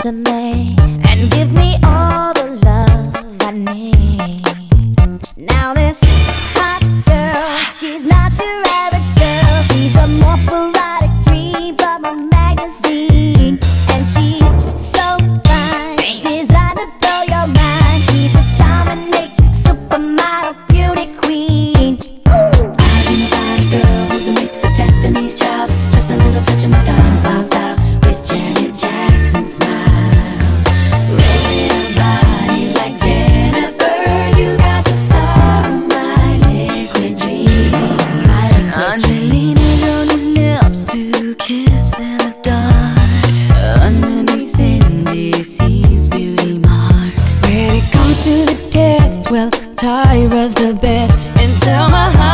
to me and gives me all the love I need. Now this. Well, Tyra's the best, and tell my heart.